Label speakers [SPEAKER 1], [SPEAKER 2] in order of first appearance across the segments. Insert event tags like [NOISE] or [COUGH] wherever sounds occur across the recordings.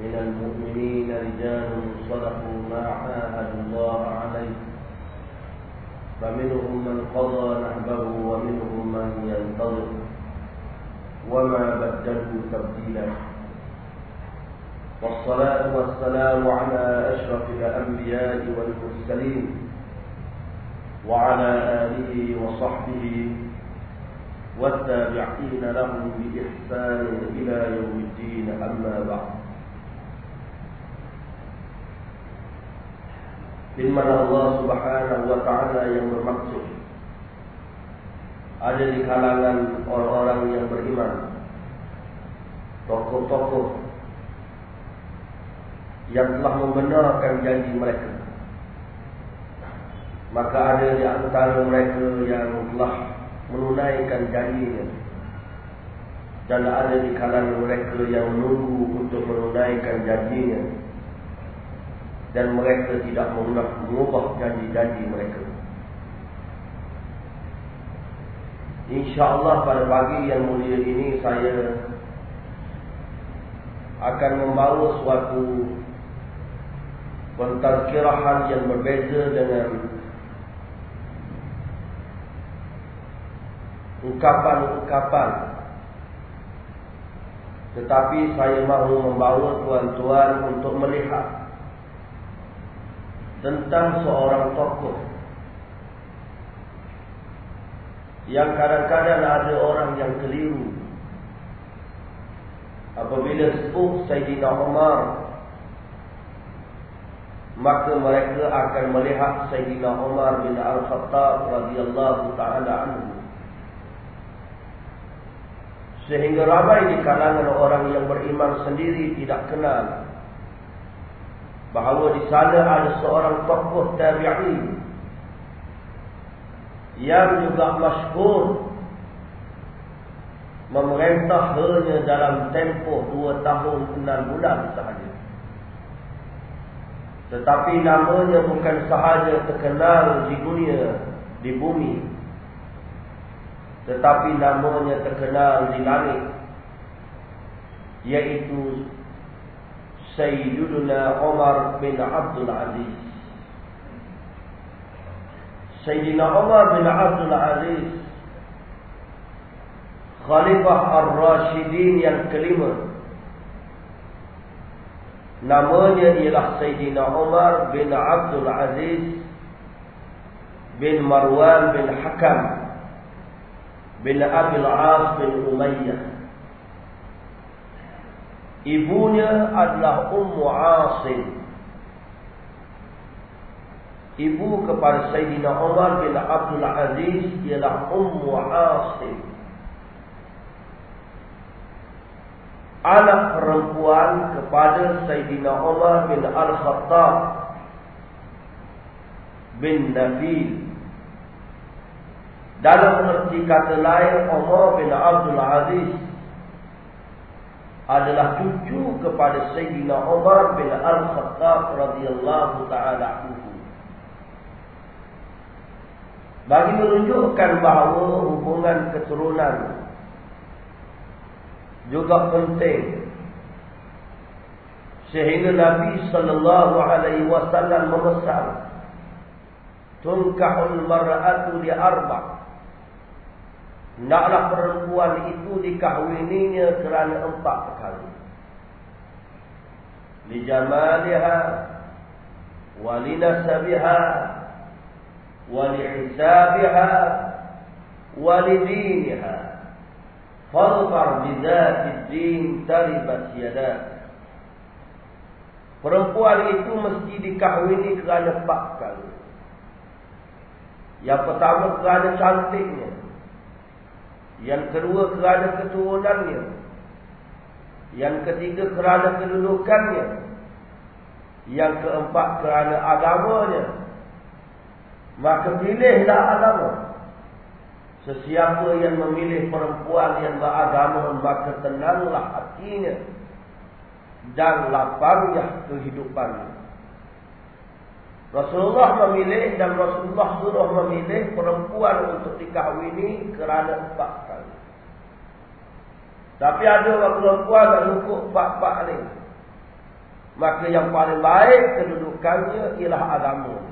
[SPEAKER 1] من المؤمنين رجال صدقوا ما عاهدوا الله عليه. فمنهم من قضى نحبه ومنهم من ينتظر. وما بدلوا تبديلا. والصلاة والسلام على أشرف الأنبياء والمرسلين وعلى آله وصحبه والتابعين لهم بإحسان إلى يوم الدين. أما بعد. Firman Allah subhanahu wa ta'ala yang bermaksud. Ada di kalangan orang-orang yang beriman. Tokoh-tokoh Yang telah membenarkan janji mereka. Maka ada di antara mereka yang telah menunaikan janjinya. Dan ada di kalangan mereka yang menunggu untuk menunaikan janjinya dan mereka tidak mengubah janji-janji mereka. InsyaAllah pada pagi yang mulia ini saya akan membawa suatu pentarkirahan yang berbeza dengan ungkapan-ungkapan tetapi saya mahu membawa tuan-tuan untuk melihat tentang seorang tokoh. Yang kadang-kadang ada orang yang keliru. Apabila sebut Sayyidina Umar maka mereka akan melihat Sayyidina Umar bin Al-Khattab radhiyallahu taala anhu. Sehingga ramai di kalangan orang yang beriman sendiri tidak kenal bahawa di sana ada seorang tokoh tabi'in yang juga masyhur memerintah hanya dalam tempoh dua tahun enam bulan sahaja. Tetapi namanya bukan sahaja terkenal di dunia, di bumi. Tetapi namanya terkenal di langit. Iaitu سيدنا عمر بن عبد العزيز سيدنا عمر بن عبد العزيز Khalifah Ar-Rashidin yang kelima Namanya ialah Sayyidina Umar bin Abdul Aziz bin Marwan bin Hakam bin Abil As bin Umayyah Ibunya adalah Ummu Asim. Ibu kepada Sayyidina Umar bin Abdul Aziz ialah Ummu Asim. Anak perempuan kepada Sayyidina Umar bin Al-Khattab bin Nabil. Dalam erti kata lain, Umar bin Abdul Aziz adalah cucu kepada Sayyidina Umar bin Al-Khattab radhiyallahu taala anhu. Bagi menunjukkan bahawa hubungan keturunan juga penting. Sehingga Nabi sallallahu alaihi wasallam memesan tunkahul mar'atu li arba' Naklah perempuan itu dikahwininya kerana empat perkara. Li jamaliha wa li nasabiha wa li hisabiha wa li diniha. Din taribat yadak. Perempuan itu mesti dikahwini kerana empat perkara. Yang pertama kerana cantiknya. Yang kedua kerana keturunannya. Yang ketiga kerana kedudukannya. Yang keempat kerana agamanya. Maka pilihlah agama. Sesiapa yang memilih perempuan yang beragama maka tenanglah hatinya. Dan lapangnya kehidupannya. Rasulullah memilih dan Rasulullah suruh memilih perempuan untuk dikahwini kerana empat. Tapi ada orang perempuan yang cukup empat-empat ni. Maka yang paling baik kedudukannya ialah agama.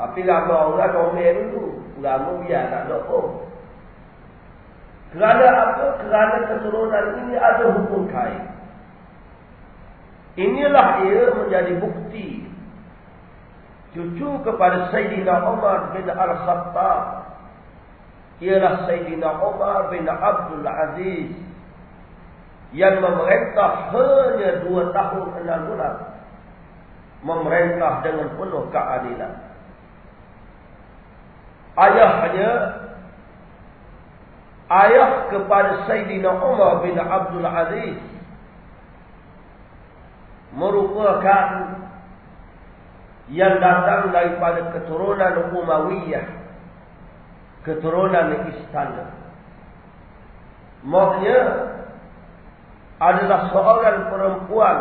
[SPEAKER 1] Tapi agama orang komen dulu. Agama biar tak ada. Kerana apa? Kerana keturunan ini ada hukum kain. Inilah ia menjadi bukti cucu kepada Sayyidina Umar bin Al-Khattab ialah Sayyidina Umar bin Abdul Aziz yang memerintah hanya dua tahun enam bulan. Memerintah dengan penuh keadilan. Ayahnya ayah kepada Sayyidina Umar bin Abdul Aziz merupakan yang datang daripada keturunan Umayyah keturunan istana. Maksudnya adalah seorang perempuan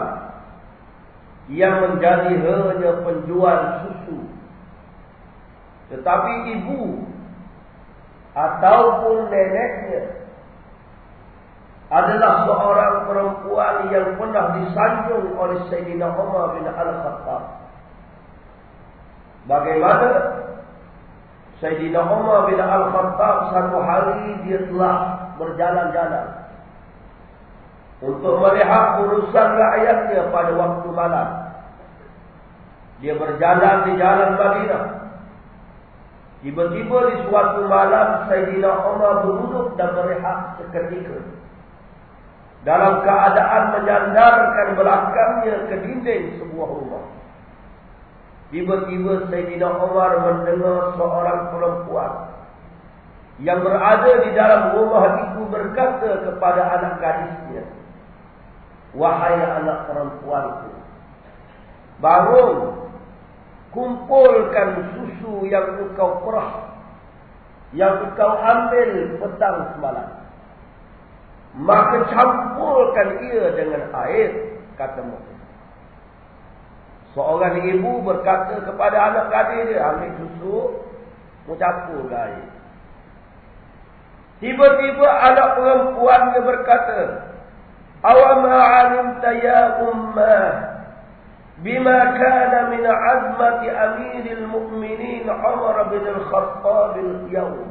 [SPEAKER 1] yang menjadi hanya penjual susu. Tetapi ibu ataupun neneknya adalah seorang perempuan yang pernah disanjung oleh Sayyidina Umar bin Al-Khattab. Bagaimana Sayyidina Umar bin Al-Khattab satu hari dia telah berjalan-jalan untuk melihat urusan rakyatnya pada waktu malam. Dia berjalan di jalan Madinah. Tiba-tiba di suatu malam Sayyidina Umar berduduk dan berehat seketika. Dalam keadaan menyandarkan belakangnya ke dinding sebuah rumah. Tiba-tiba Sayyidina Umar mendengar seorang perempuan yang berada di dalam rumah itu berkata kepada anak gadisnya, Wahai anak perempuanku, bangun, kumpulkan susu yang engkau perah, yang engkau ambil petang semalam. Maka campurkan ia dengan air, kata Muhammad. Seorang ibu berkata kepada anak gadis dia, ambil susu, mencampur air. Tiba-tiba anak perempuan dia berkata, Awama alimta ya ummah, bima kana min azmati amiril mu'minin Umar bin al-Khattab al-Yawm.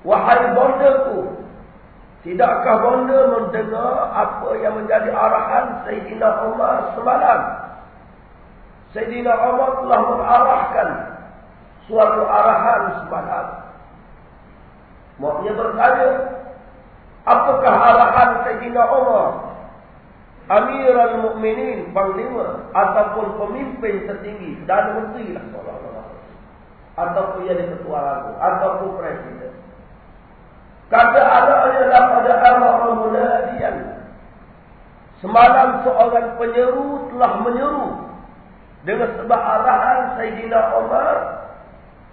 [SPEAKER 1] Wahai bondaku, tidakkah bonda mendengar apa yang menjadi arahan Sayyidina Umar semalam? Sayyidina Umar telah mengarahkan suatu arahan semalam. Maksudnya bertanya, apakah arahan Sayyidina Umar? Amirul Mukminin Panglima ataupun pemimpin tertinggi dan menteri lah. Ataupun jadi ketua ragu ataupun presiden. Kata anaknya adalah pada arah munadian. Semalam seorang penyeru telah menyeru dengan sebab arahan Sayyidina Umar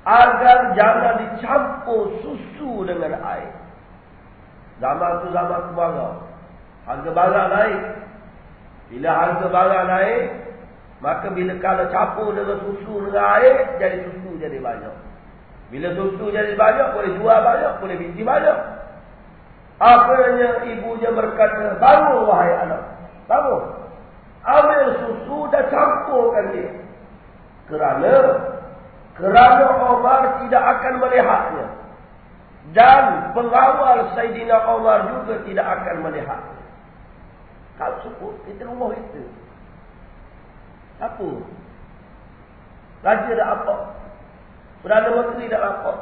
[SPEAKER 1] agar jangan dicampur susu dengan air. Zaman tu zaman kemarau. Harga barang naik. Bila harga barang naik, maka bila kalau campur dengan susu dengan air, jadi susu jadi banyak. Bila susu jadi banyak, boleh jual banyak, boleh binti banyak. Akhirnya ibunya berkata, bangun wahai anak. Bangun ambil susu dan campurkan dia. Kerana kerana Omar tidak akan melihatnya. Dan pengawal Sayyidina Omar juga tidak akan melihatnya. Kalau sebut, kita rumah itu. Apa? Raja dah apa? Perdana Menteri dah apa?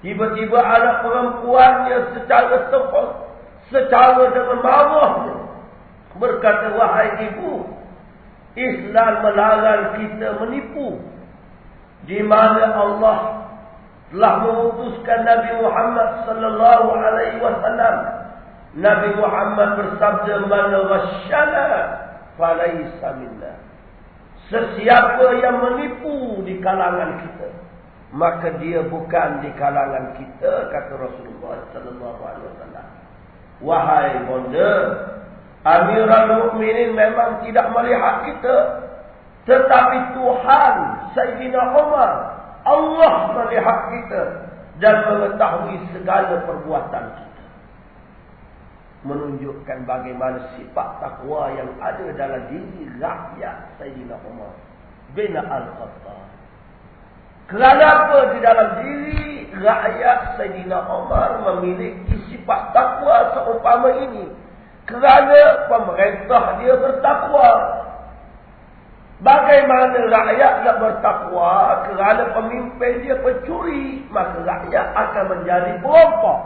[SPEAKER 1] Tiba-tiba anak perempuannya secara sepuluh. Secara dengan bawahnya berkata wahai ibu Islam melarang kita menipu. Di mana Allah telah memutuskan Nabi Muhammad sallallahu alaihi wasallam. Nabi Muhammad bersabda man ghasyana falaysa minna. Sesiapa yang menipu di kalangan kita maka dia bukan di kalangan kita kata Rasulullah sallallahu alaihi wasallam. Wahai bonda Amirul Mukminin memang tidak melihat kita. Tetapi Tuhan Sayyidina Umar. Allah melihat kita. Dan mengetahui segala perbuatan kita. menunjukkan bagaimana sifat takwa yang ada dalam diri rakyat Sayyidina Umar bin Al-Khattab. Kenapa di dalam diri rakyat Sayyidina Umar memiliki sifat takwa seumpama ini? Kerana pemerintah dia bertakwa. Bagaimana rakyat nak bertakwa kerana pemimpin dia pencuri, maka rakyat akan menjadi perampok.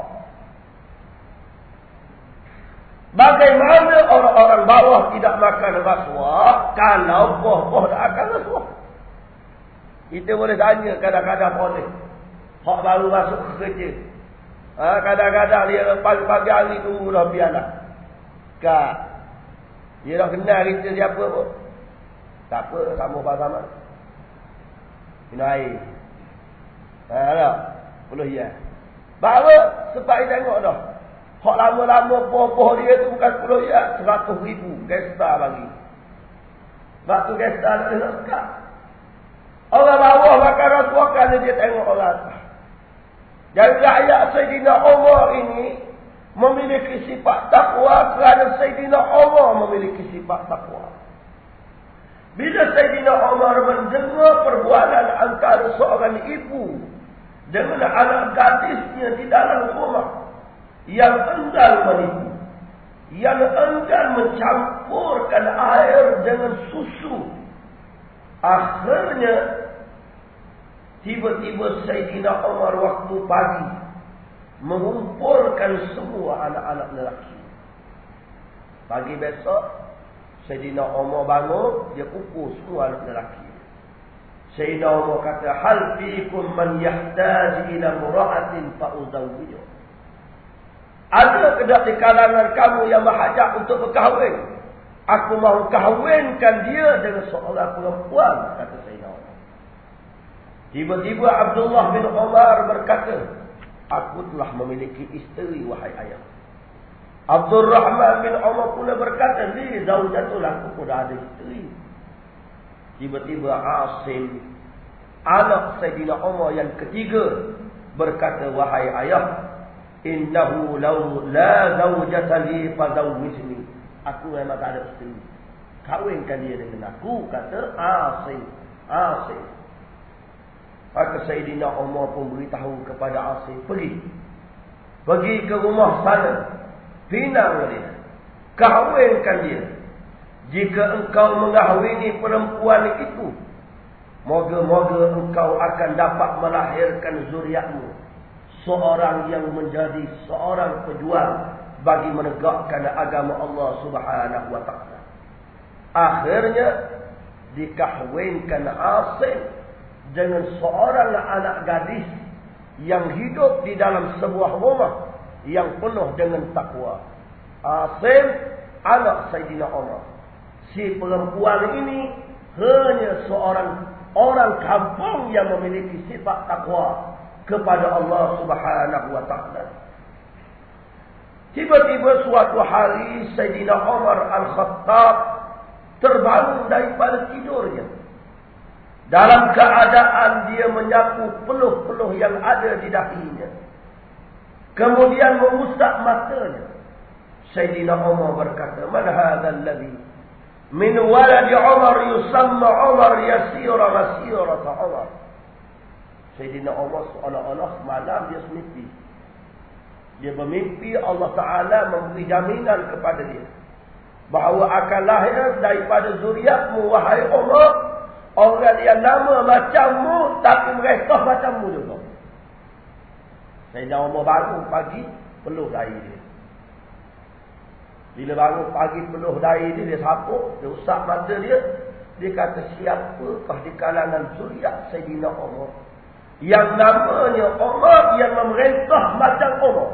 [SPEAKER 1] Bagaimana orang-orang bawah tidak makan rasuah kalau boh-boh tak akan rasuah? Kita boleh tanya kadang-kadang boleh. Hak baru masuk kerja. Ha, kadang-kadang dia pagi-pagi hari tunggu dah biarlah. Kak. Dia dah kenal kita siapa pun. Tak apa, sama sama. Minum air. Ha, tak? Puluh ya. Bawa sebab dia tengok dah. Hak lama-lama poh-poh dia tu bukan 10 ya, 100 ribu gesta bagi. Sebab tu gesta dia nak sekat. Orang bawah makan rasuah kerana dia tengok orang. Jadi rakyat Sayyidina Umar ini memiliki sifat takwa kerana Sayyidina Umar memiliki sifat takwa. Bila Sayyidina Umar mendengar perbuatan antara seorang ibu dengan anak gadisnya di dalam rumah, yang enggan menipu, yang enggan mencampurkan air dengan susu. Akhirnya, tiba-tiba Sayyidina Umar waktu pagi mengumpulkan semua anak-anak lelaki. Pagi besok, Sayyidina Umar bangun, dia kumpul semua anak lelaki. Sayyidina Umar kata, Hal fiikum man yahtaj ila mura'atin fa'uzawiyuh. Ada kedak di kalangan kamu yang berhajat untuk berkahwin? Aku mahu kahwinkan dia dengan seorang perempuan, kata Sayyidina Umar. Tiba-tiba Abdullah bin Umar berkata, Aku telah memiliki isteri, wahai ayah. Abdul Rahman bin Umar pula berkata, Ni zawjatul aku pun ada isteri. Tiba-tiba Asim, anak Sayyidina Umar yang ketiga, berkata, Wahai ayah, innahu law la zawjata li fazawwijni aku memang tak ada isteri kawinkan dia dengan aku kata asim asim maka Sayyidina Umar pun beritahu kepada asim pergi. Pergi ke rumah sana. Pinang dia. Kawinkan dia. Jika engkau mengahwini perempuan itu moga-moga engkau akan dapat melahirkan zuriatmu. Seorang yang menjadi seorang pejuang bagi menegakkan agama Allah Subhanahu wa taala. Akhirnya dikahwinkan Asim dengan seorang anak gadis yang hidup di dalam sebuah rumah yang penuh dengan takwa. Asim anak Sayyidina Umar. Si perempuan ini hanya seorang orang kampung yang memiliki sifat takwa kepada Allah Subhanahu wa taala. Tiba-tiba suatu hari Sayyidina Umar Al-Khattab terbangun daripada tidurnya. Dalam keadaan dia menyapu peluh-peluh yang ada di dahinya. Kemudian mengusap matanya. Sayyidina Umar berkata, "Man hadzal ladzi min walad Umar yusamma Umar yasira masira Umar?" Sayyidina Umar seolah-olah semalam dia semimpi. Dia bermimpi Allah Ta'ala memberi jaminan kepada dia. Bahawa akan lahir daripada zuriatmu, wahai Umar. Orang yang nama macammu, tapi mereka macammu juga. Sayyidina Umar bangun pagi, peluh dari dia. Bila bangun pagi peluh dari dia, dia sapuk, dia usap mata dia. Dia kata, siapakah di kalangan zuriat Sayyidina Umar? yang namanya Umar yang memerintah macam Umar.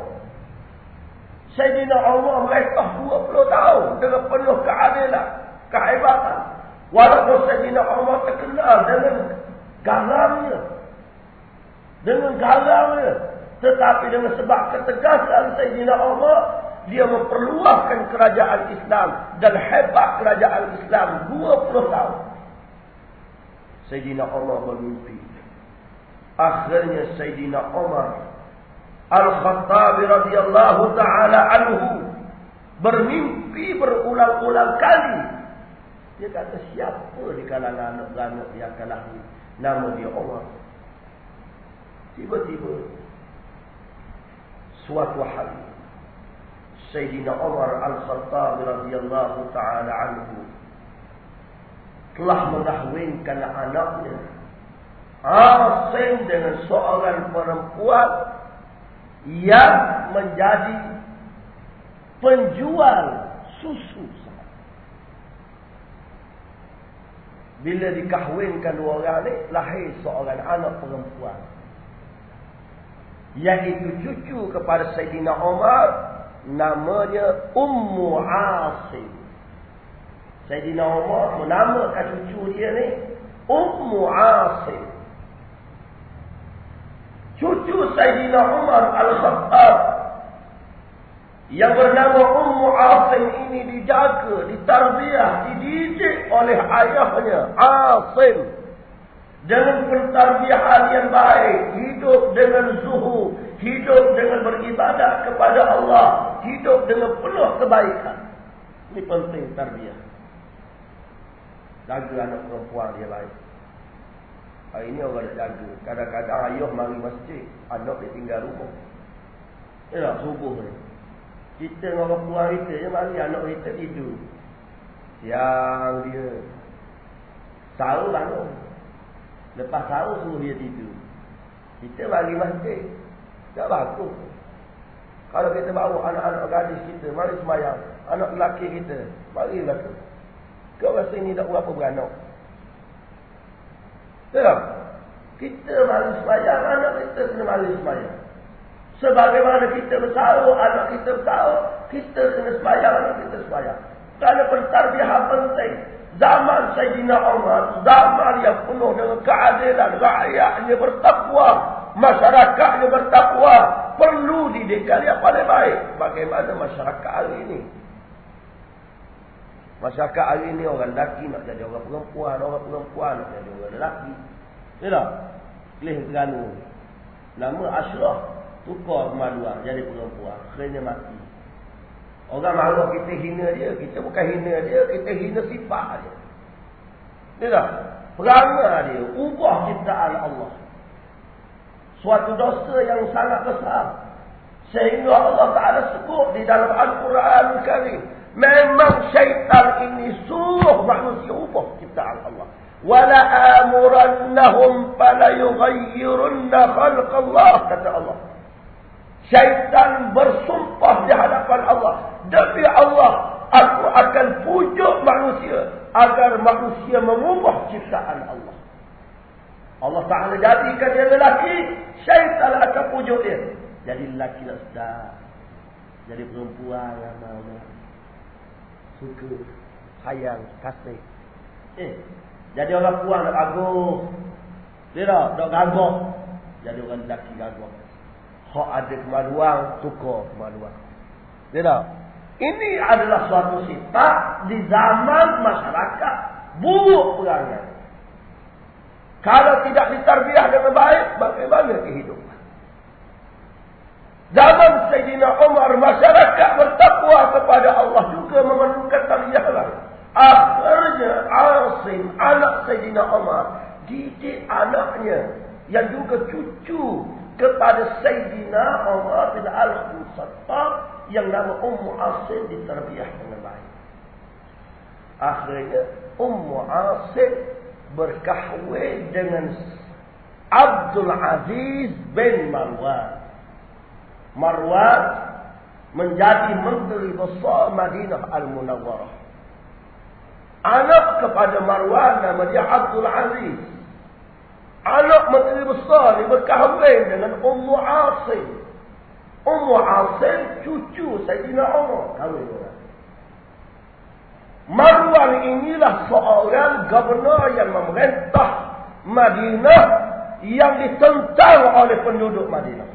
[SPEAKER 1] Sayyidina Umar merintah 20 tahun dengan penuh keadilan, kehebatan. Walaupun Sayyidina Umar terkenal dengan garamnya. Dengan garamnya. Tetapi dengan sebab ketegasan Sayyidina Umar, dia memperluaskan kerajaan Islam dan hebat kerajaan Islam 20 tahun. Sayyidina Umar bermimpi akhirnya Sayyidina Umar Al-Khattab radhiyallahu taala anhu bermimpi berulang-ulang kali. Dia kata siapa di kalangan anak beranak yang akan lahir. Nama dia Umar. Tiba-tiba. Suatu hari. Sayyidina Umar Al-Khattab radhiyallahu ta'ala anhu. Telah mengahwinkan anaknya. Asim dengan seorang perempuan. Yang menjadi penjual susu Bila dikahwinkan dua orang ni, lahir seorang anak perempuan. Iaitu cucu kepada Sayyidina Umar, namanya Ummu Asim. Sayyidina Umar menamakan cucu dia ni, Ummu Asim. Cucu Sayyidina Umar Al-Khattab yang bernama Ummu Asim ini dijaga, ditarbiah, dididik oleh ayahnya Asim dengan pentarbiahan yang baik, hidup dengan zuhud, hidup dengan beribadah kepada Allah, hidup dengan penuh kebaikan. Ini penting tarbiah. Jaga anak perempuan dia baik. Hari ini orang dah jaga. Kadang-kadang ayah mari masjid, anak dia tinggal rumah. Ya, subuh ni. Kita dengan orang tua kita je mari anak kita tidur. Yang dia tahu bangun. Lepas tahu suruh dia tidur. Kita bagi masjid. Tak bagus. Kalau kita bawa anak-anak gadis kita, mari semayang. Anak lelaki kita, mari lelaki. Kau rasa ini tak berapa beranak? Tak? Kita mari semayang, anak kita kena mari semayang. Sebagaimana kita bertahu, anak kita bertahu, kita kena sebayang, anak kita sebayang. Kerana pentarbihan penting. Zaman Sayyidina Umar, zaman yang penuh dengan keadilan, rakyatnya bertakwa, masyarakatnya bertakwa, perlu dididik yang paling baik. Bagaimana masyarakat hari ini? Masyarakat hari ini orang lelaki nak jadi orang perempuan, orang perempuan nak jadi orang lelaki. Ya tak? Pilih kerana nama Ashraf tukar kemaluan jadi perempuan kena mati. Orang malu kita hina dia kita bukan hina dia kita hina sifat dia. Tak perangai dia ubah ciptaan Allah. Suatu dosa yang sangat besar. Sehingga Allah Ta'ala sebut di dalam Al-Quran Al-Karim memang syaitan ini suruh manusia ubah ciptaan Allah. Wala amurannahum fala yughayyirunna khalq Allah kata Allah Syaitan bersumpah di hadapan Allah. Demi Allah, aku akan pujuk manusia. Agar manusia mengubah ciptaan Allah. Allah Ta'ala jadikan dia lelaki. Syaitan akan pujuk dia. Jadi lelaki lah sedar. Jadi perempuan yang mana. Suka. Sayang. Kasih. Eh. Jadi orang puan nak gaguh. Dia tak? Tak gaguh. Jadi orang lelaki gaguh. Hak ada kemaluan, tukar kemaluan. Dia tak? Ini adalah suatu sifat di zaman masyarakat. Buruk perangai. Kalau tidak ditarbiah dengan baik, bagaimana kehidupan? Zaman Sayyidina Umar, masyarakat bertakwa kepada Allah juga memerlukan tarbiah lain. Akhirnya, Asim, anak Sayyidina Umar, didik anaknya yang juga cucu kepada Sayyidina Umar bin Al-Khattab yang nama Ummu Asim diterbiah dengan baik. Akhirnya Ummu Asim berkahwin dengan Abdul Aziz bin Marwan. Marwan menjadi menteri besar Madinah Al-Munawwarah. Anak kepada Marwan nama dia Abdul Aziz. Anak menteri besar ni berkahwin dengan Ummu Asim. Ummu Asim cucu Sayyidina Umar kahwin dengan. Marwan inilah seorang gubernur yang memerintah Madinah yang ditentang oleh penduduk Madinah.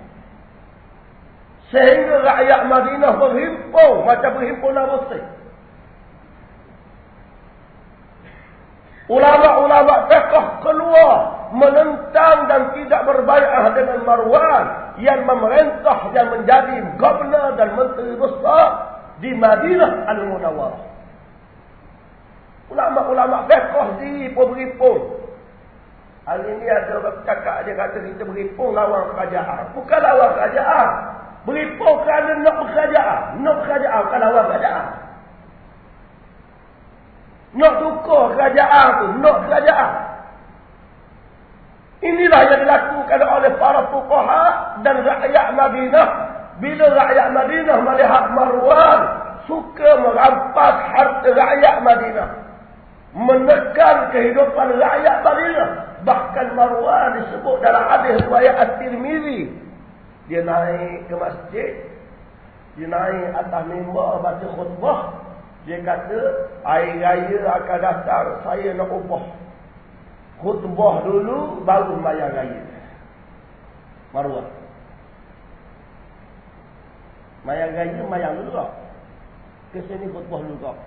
[SPEAKER 1] Sehingga rakyat Madinah berhimpun macam berhimpun Muslim. Ulama-ulama fiqh keluar menentang dan tidak berbaikat dengan Marwan yang memerintah yang menjadi gubernur dan menteri besar di Madinah Al-Munawwarah. Ulama-ulama fiqh di beripun. Hari ini ada orang cakap dia kata kita beripun lawan kerajaan. Bukan lawan kerajaan. Beripun kerana nak kerajaan. Nak kerajaan bukan lawan kerajaan. Nak tukar kerajaan tu. Nak kerajaan. Inilah yang dilakukan oleh para fukaha dan rakyat Madinah. Bila rakyat Madinah melihat Marwan suka merampas harta rakyat Madinah. Menekan kehidupan rakyat Madinah. Bahkan Marwan disebut dalam hadis riwayat At-Tirmizi. Dia naik ke masjid. Dia naik atas mimbar baca khutbah. Dia kata, air raya akan datang, saya nak ubah. Khutbah dulu, baru bayar raya. Marwan. Mayang raya, mayang dulu tak? Ke sini khutbah dulu tak?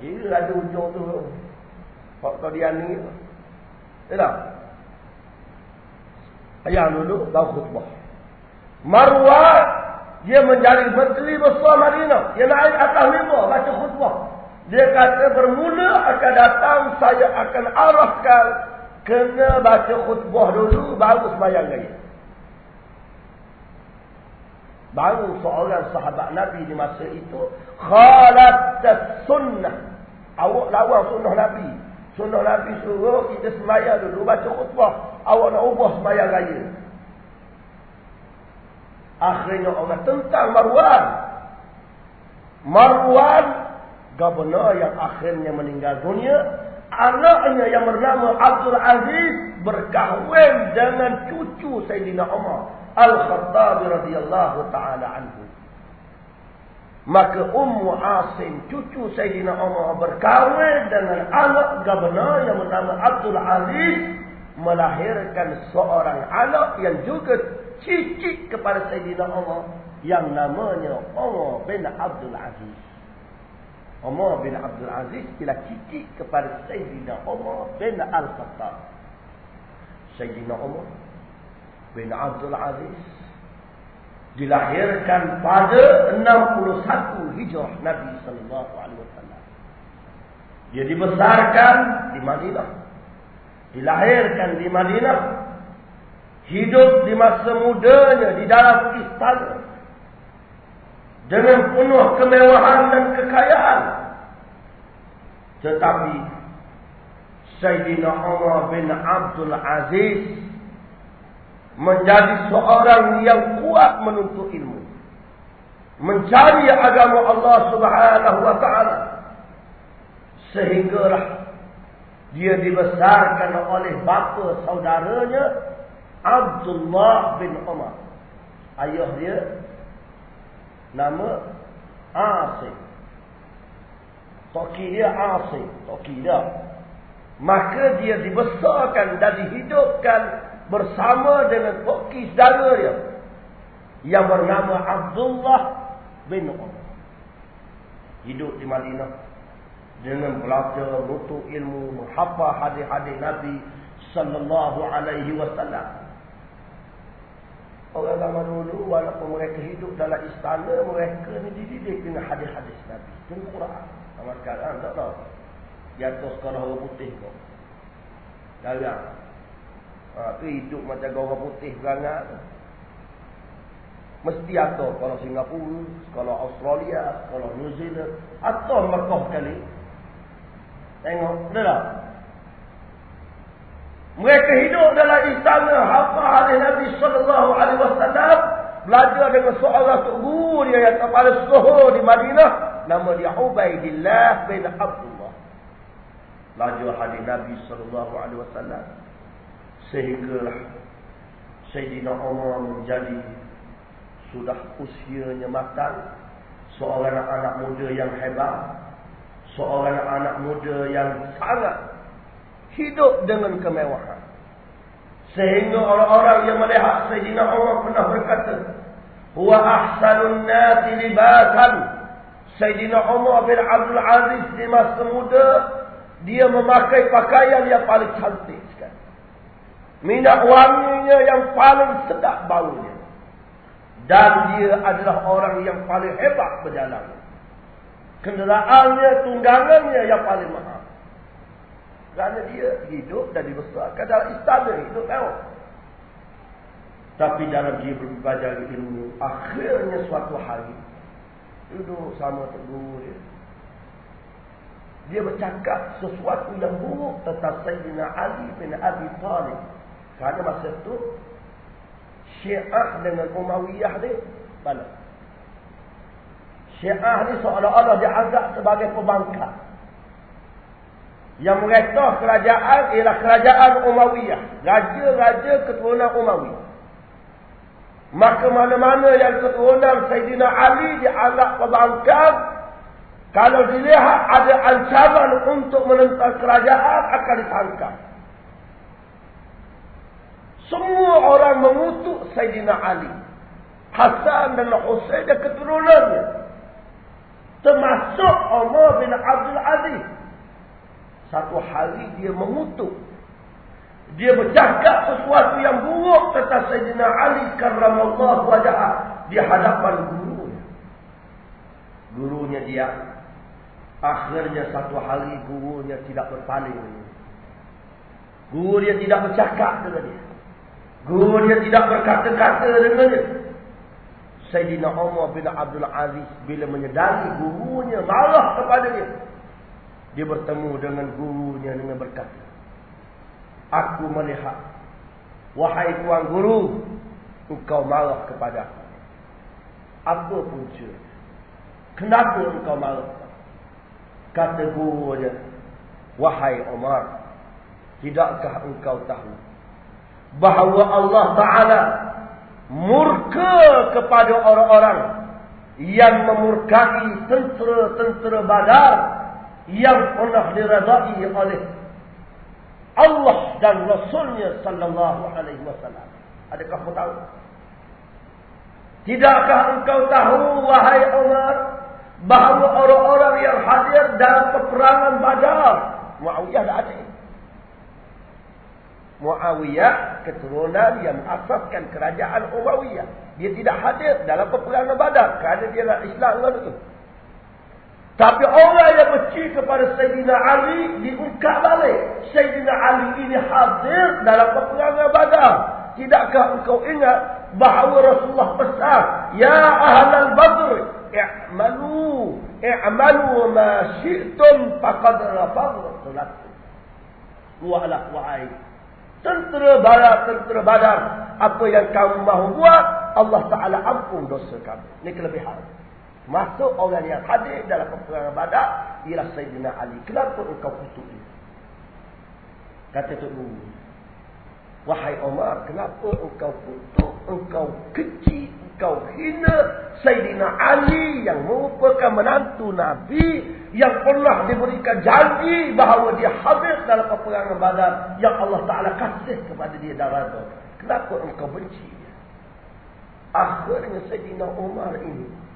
[SPEAKER 1] Kira ada ujung tu. Pak kau dia ni. Tak? Ayang dulu, baru khutbah. Marwan, dia menjadi menteri besar Madinah. Dia naik atas lima, baca khutbah. Dia kata bermula akan datang, saya akan arahkan. Kena baca khutbah dulu, baru sembahyang raya. Baru seorang sahabat Nabi di masa itu. Khalat sunnah. Awak lawan sunnah Nabi. Sunnah Nabi suruh kita semaya dulu baca khutbah. Awak nak ubah semaya raya. Akhirnya orang tentang Marwan. Marwan. Gubernur yang akhirnya meninggal dunia. Anaknya yang bernama Abdul Aziz. Berkahwin dengan cucu Sayyidina Umar. Al-Khattabi radhiyallahu taala anhu. Maka Ummu Asim, cucu Sayyidina Umar berkahwin dengan anak gubernur yang bernama Abdul Aziz melahirkan seorang anak yang juga cicit kepada Sayyidina Umar yang namanya Umar bin Abdul Aziz. Umar bin Abdul Aziz ialah cicit kepada Sayyidina Umar bin Al-Khattab. Sayyidina Umar bin Abdul Aziz dilahirkan pada 61 Hijrah Nabi sallallahu alaihi wasallam. Dia dibesarkan di Madinah. Dilahirkan di Madinah. Hidup di masa mudanya di dalam istana. Dengan penuh kemewahan dan kekayaan. Tetapi Sayyidina Umar bin Abdul Aziz menjadi seorang yang kuat menuntut ilmu. Mencari agama Allah subhanahu wa ta'ala. Sehinggalah dia dibesarkan oleh bapa saudaranya Abdullah bin Umar. Ayah dia nama Asim. Toki dia Asim. Toki dia. Maka dia dibesarkan dan dihidupkan bersama dengan koki saudara dia yang bernama Abdullah bin Umar. Hidup di Madinah dengan belajar nutu ilmu, menghafal hadis-hadis Nabi sallallahu alaihi wasallam. Orang zaman dulu walaupun mereka hidup dalam istana, mereka ni dididik dengan hadis-hadis Nabi. Dengan Quran. Sama sekarang tak tahu. Di atas sekolah orang putih kok. Jarang. Ha, tu hidup macam orang putih berangat. Mesti atau kalau Singapura, kalau Australia, kalau New Zealand. Atau Mekah kali. Tengok, betul tak? Mereka hidup dalam istana hafal hadis Nabi sallallahu alaihi wasallam, belajar dengan seorang guru dia yang kepala suhu di Madinah, nama dia Ubaidillah bin Abdullah. Belajar hadis Nabi sallallahu alaihi wasallam. Sehinggalah Sayyidina Umar menjadi sudah usianya matang, seorang anak muda yang hebat, seorang anak muda yang sangat hidup dengan kemewahan. Sehingga orang-orang yang melihat Sayyidina Umar pernah berkata, Huwa ahsanun nati libatan. Sayyidina Umar bin Abdul Aziz di masa muda, dia memakai pakaian yang paling cantik sekali. Minyak wanginya yang paling sedap baunya. Dan dia adalah orang yang paling hebat berjalan. Kenderaannya, tunggangannya yang paling mahal. Kerana dia hidup dan dibesarkan dalam istana hidup mewah. Tapi dalam dia belajar ilmu, akhirnya suatu hari, duduk sama tegur dia. Dia bercakap sesuatu yang buruk tentang Sayyidina Ali bin Abi Talib. Kerana masa itu, Syiah dengan Umayyah ni, mana? Syiah ni seolah-olah dianggap sebagai pembangkang. Yang mereka kerajaan ialah kerajaan Umayyah. Raja-raja keturunan Umayyah. Maka mana-mana yang keturunan Sayyidina Ali dianggap pembangkang. Kalau dilihat ada ancaman untuk menentang kerajaan akan ditangkap. Semua orang mengutuk Sayyidina Ali. Hasan dan Hussein dan keturunannya. Termasuk Umar bin Abdul Aziz. Satu hari dia mengutuk dia bercakap sesuatu yang buruk tentang Sayyidina Ali karramallahu wajah di hadapan gurunya. Gurunya dia akhirnya satu hari gurunya tidak berpaling. Guru dia tidak bercakap dengan dia. Guru dia tidak berkata-kata dengan dia. Sayyidina Umar bin Abdul Aziz bila menyedari gurunya marah kepada dia. Dia bertemu dengan gurunya dengan berkata, Aku melihat. Wahai tuan guru. Engkau marah kepada aku. Apa punca? Kenapa engkau marah? Kata guru dia. Wahai Umar. Tidakkah engkau tahu. Bahawa Allah Ta'ala. Murka kepada orang-orang. Yang memurkai tentera-tentera badar. Yang pernah diradai oleh Allah dan Rasulnya sallallahu alaihi wasallam. Adakah kau tahu? Tidakkah engkau tahu wahai Umar bahawa orang-orang yang hadir dalam peperangan Badar Muawiyah dah ada. Muawiyah keturunan yang asaskan kerajaan Umayyah. Dia tidak hadir dalam peperangan Badar kerana dia nak Islam kan itu. Tapi orang yang benci kepada Sayyidina Ali diungkap balik. Sayyidina Ali ini hadir dalam peperangan badar. Tidakkah engkau ingat bahawa Rasulullah pesan. Ya ahlal badr. I'malu. I'malu ma syi'tum faqad rafadtu lakum. Buatlah wahai. Tentera badar, tentera badar. Apa yang kamu mahu buat. Allah Ta'ala ampun dosa kamu. Ini kelebihan. Masuk orang yang hadir dalam peperangan badak ialah Sayyidina Ali. Kenapa engkau kutuk dia? Kata Tok Guru. Wahai Omar, kenapa engkau kutuk? Engkau kecil, engkau hina Sayyidina Ali yang merupakan menantu Nabi yang pernah diberikan janji bahawa dia hadir dalam peperangan badak yang Allah Ta'ala kasih kepada dia darah Kenapa engkau benci? Akhirnya Sayyidina Omar ini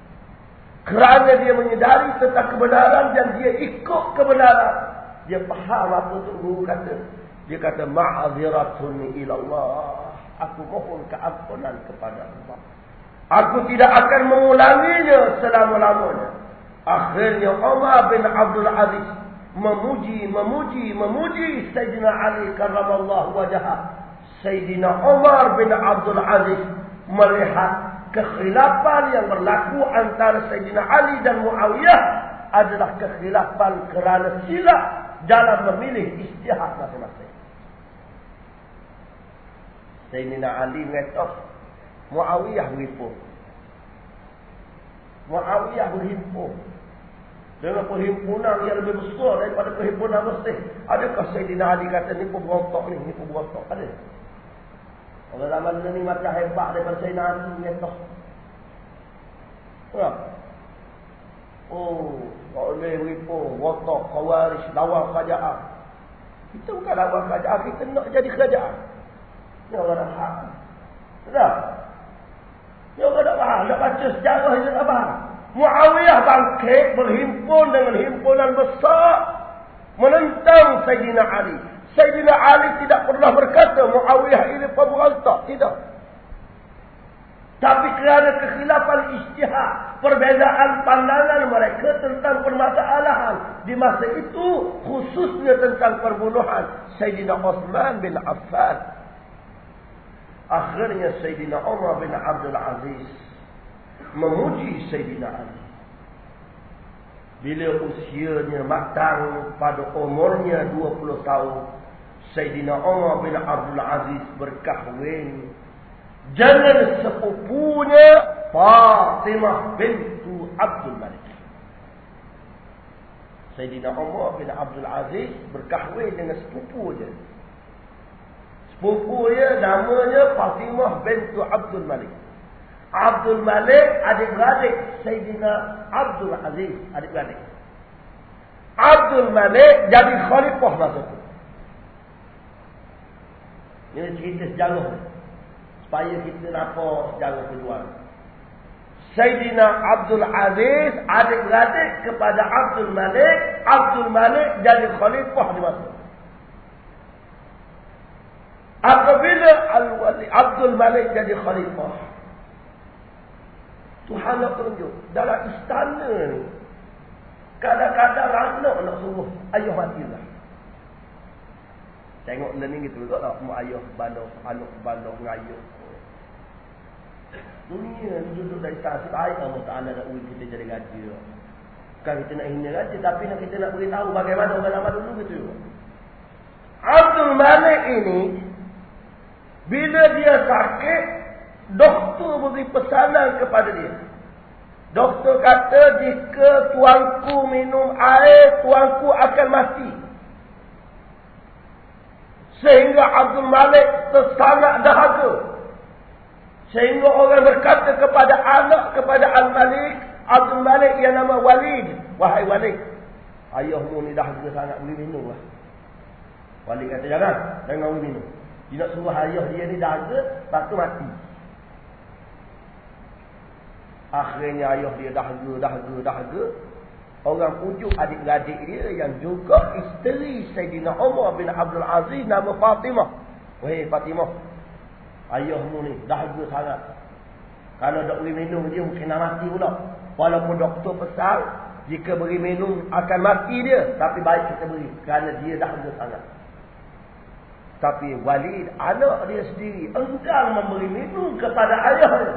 [SPEAKER 1] kerana dia menyedari tentang kebenaran dan dia ikut kebenaran. Dia faham apa tu guru kata. Dia kata ma'aziratun ilallah. Aku mohon keampunan kepada Allah. Aku tidak akan mengulanginya selama-lamanya. Akhirnya Umar bin Abdul Aziz memuji, memuji, memuji Sayyidina Ali karramallahu wajah. Sayyidina Umar bin Abdul Aziz melihat kekhilafan yang berlaku antara Sayyidina Ali dan Muawiyah adalah kekhilafan kerana silap dalam memilih istihad masing-masing. Sayyidina Ali mengatakan Muawiyah berhimpun. Muawiyah berhimpun. Dengan perhimpunan yang lebih besar daripada perhimpunan Mesir. Adakah Sayyidina Ali kata ni pemberontak ni, ni pemberontak? Ada. Orang zaman ni macam hebat daripada saya nanti ni toh. Ya. Oh, boleh ripu, wotok, kawaris, lawan kerajaan. Kita bukan lawan kerajaan, kita nak jadi kerajaan. Ini orang nak faham. Tak? Ini orang nak faham, nak baca sejarah ini nak faham. Muawiyah bangkit berhimpun dengan himpunan besar menentang Sayyidina Ali. Sayyidina Ali tidak pernah berkata Muawiyah ini pemberontak. Tidak. Tapi kerana kekhilafan istihad, perbezaan pandangan mereka tentang permasalahan di masa itu, khususnya tentang perbunuhan Sayyidina Osman bin Affan. Akhirnya Sayyidina Umar bin Abdul Aziz memuji Sayyidina Ali. Bila usianya matang pada umurnya 20 tahun, Sayyidina Umar bin Abdul Aziz berkahwin. Jangan sepupunya Fatimah bintu Abdul Malik. Sayyidina Umar bin Abdul Aziz berkahwin dengan sepupu dia. Sepupu dia namanya Fatimah bintu Abdul Malik. Abdul Malik adik-beradik Sayyidina Abdul Aziz adik-beradik. Abdul Malik jadi khalifah masa itu. Ini cerita sejarah supaya kita nampak sejarah kedua. Sayyidina Abdul Aziz adik-beradik kepada Abdul Malik. Abdul Malik jadi khalifah di masa. Apabila Al-Wali Abdul Malik jadi khalifah, Tuhan nak tunjuk dalam istana ni kadang-kadang anak nak suruh ayah matilah. Tengok learning gitu juga tak mak ayah bandar anak bandar ngayuh. Dunia ni duduk dari tasik air Allah Ta'ala nak uji kita jadi gaji. Bukan kita nak hina gaji tapi nak kita nak beritahu bagaimana orang lama dulu gitu. Abdul Malik ini bila dia sakit Doktor beri pesanan kepada dia. Doktor kata jika tuanku minum air, tuanku akan mati. Sehingga Abdul Malik tersangat dahaga. Sehingga orang berkata kepada anak, kepada Al-Malik, Abdul Malik yang nama Walid. Wahai Walid, ayahmu ni dahaga sangat boleh minum lah. Walid kata jangan, jangan boleh minum. Dia nak suruh ayah dia ni dahaga, lepas tu mati. Akhirnya ayah dia dahaga, dahaga, dahaga. Orang pujuk adik-adik dia yang juga isteri Sayyidina Umar bin Abdul Aziz nama Fatimah. Wahai Fatimah. Ayahmu ni dahaga sangat. Kalau tak beri minum dia mungkin nak mati pula. Walaupun doktor pesan jika beri minum akan mati dia. Tapi baik kita beri. Kerana dia dahaga sangat. Tapi Walid, anak dia sendiri, engkau memberi minum kepada ayahnya.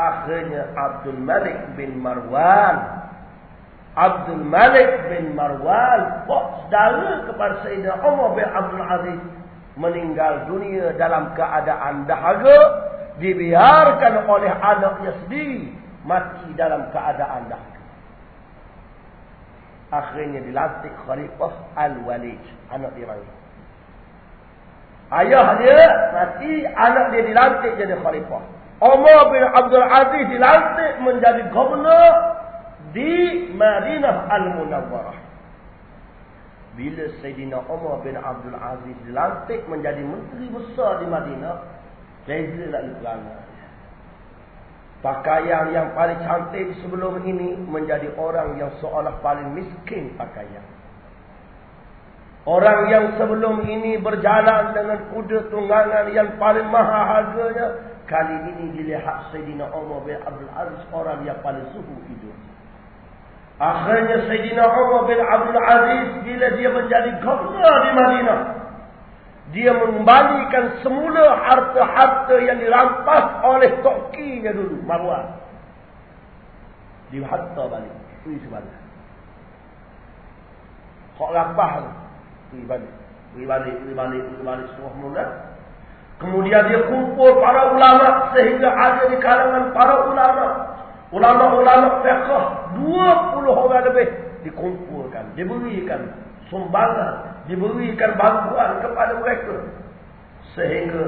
[SPEAKER 1] Akhirnya Abdul Malik bin Marwan Abdul Malik bin Marwan Saudara kepada Sayyidina Umar bin Abdul Aziz. Meninggal dunia dalam keadaan dahaga Dibiarkan oleh anaknya sendiri Mati dalam keadaan dahaga. Akhirnya dilantik Khalifah Al-Walid Anak dia panggil. Ayah dia mati Anak dia dilantik jadi Khalifah. Umar bin Abdul Aziz dilantik menjadi gubernur di Madinah Al-Munawwarah. Bila Sayyidina Umar bin Abdul Aziz dilantik menjadi menteri besar di Madinah, beza lah kerana. Pakaian yang paling cantik sebelum ini menjadi orang yang seolah paling miskin pakaian. Orang yang sebelum ini berjalan dengan kuda tunggangan yang paling mahal harganya Kali ini dilihat Sayyidina Umar bin Abdul Aziz orang yang paling suhu hidup. Akhirnya Sayyidina Umar bin Abdul Aziz bila dia menjadi gubernur di Madinah. Dia mengembalikan semula harta-harta yang dirampas oleh tokinya dulu. Marwan. Dia harta balik. Ini sebenarnya. Kok rampas. Ini balik. Ini balik. Ini balik. Ini balik. Semua mula. Kemudian dia kumpul para ulama sehingga ada di kalangan para ulama. Ulama-ulama fiqh 20 orang lebih dikumpulkan, diberikan sumbangan, diberikan bantuan kepada mereka. Sehingga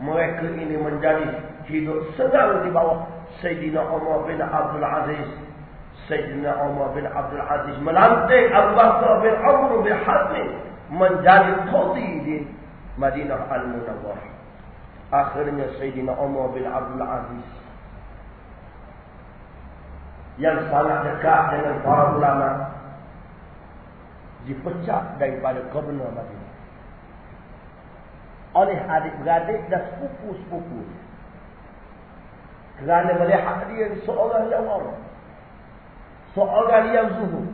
[SPEAKER 1] mereka ini menjadi hidup senang di bawah Sayyidina Umar bin Abdul Aziz. Sayyidina Umar bin Abdul Aziz melantik Abu Bakar bin Umar bin Hazmi menjadi qadi di Madinah Al-Munawwarah. Akhirnya Sayyidina Umar bin Abdul Aziz yang sangat dekat dengan para ulama dipecat daripada gubernur Madinah oleh adik-beradik dan sepupu-sepupu Kerana melihat dia seorang yang orang. Seorang yang zuhud.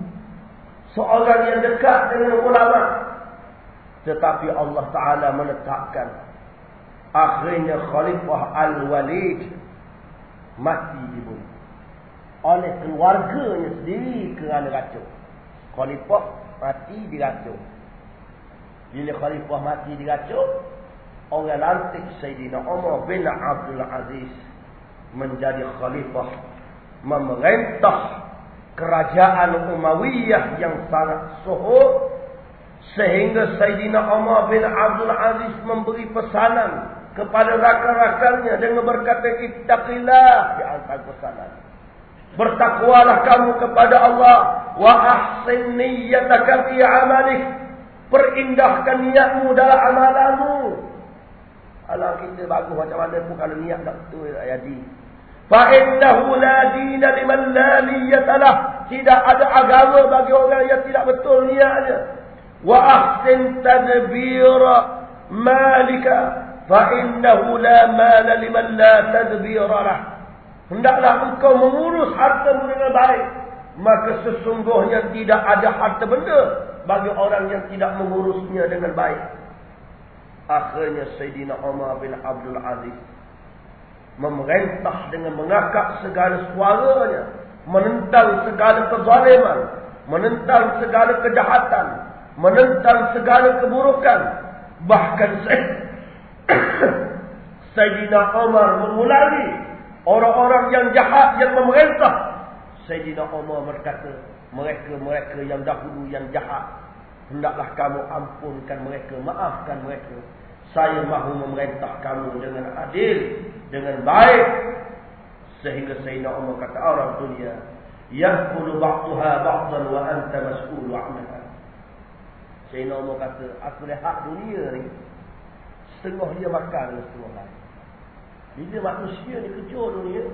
[SPEAKER 1] Seorang yang dekat dengan ulama. Tetapi Allah Ta'ala menetapkan. Akhirnya Khalifah Al-Walid mati dibunuh. Oleh keluarganya sendiri kerana racun. Khalifah mati diracun. Bila Khalifah mati diracun. Orang lantik Sayyidina Umar bin Abdul Aziz. Menjadi Khalifah. Memerintah kerajaan Umayyah yang sangat suhud sehingga Sayyidina Umar bin Abdul Aziz memberi pesanan kepada rakan-rakannya dengan berkata ittaqillah di antara pesanan Bertakwalah kamu kepada Allah wa ahsin niyyataka fi amalik. Perindahkan niatmu dalam amalanmu. Alah kita bagus macam mana pun kalau niat tak betul ya di. Fa innahu la dina liman la niyyatalah. Tidak ada agama bagi orang yang tidak betul niatnya. Wa ahsin tadbira malika. Fa innahu la mala liman la tadbira lah. Hendaklah engkau mengurus harta dengan baik. Maka sesungguhnya tidak ada harta benda bagi orang yang tidak mengurusnya dengan baik. Akhirnya Sayyidina Umar bin Abdul Aziz memerintah dengan mengakak segala suaranya, menentang segala kezaliman, menentang segala kejahatan, menentang segala keburukan. Bahkan [COUGHS] Sayyidina Umar memulai orang-orang yang jahat yang memerintah. Sayyidina Umar berkata, mereka-mereka yang dahulu yang jahat, hendaklah kamu ampunkan mereka, maafkan mereka. Saya mahu memerintah kamu dengan adil dengan baik sehingga Sayyidina Umar kata orang dunia yaqulu ba'daha ba'dan wa anta mas'ul 'anha Sayyidina Umar kata aku lihat dunia ni setengah dia makan setengah lain bila manusia ni kejur dunia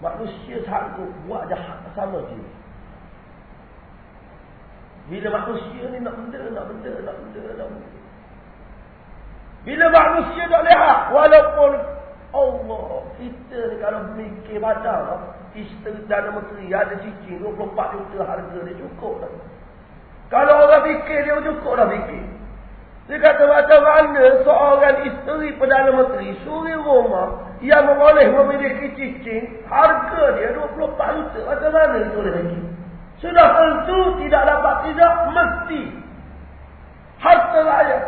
[SPEAKER 1] manusia sanggup buat jahat sama dia bila manusia ni nak benda nak benda nak benda nak benda bila manusia tak lihat, walaupun Allah, kita ni kalau fikir baca, isteri dan menteri ada cicing 24 juta harga dia cukup tak? Kalau orang fikir dia cukup dah fikir. Dia kata macam mana seorang isteri Perdana Menteri suri rumah yang boleh memiliki cicing harga dia 24 juta. Macam mana boleh fikir? Sudah tentu tidak dapat tidak mesti harta rakyat.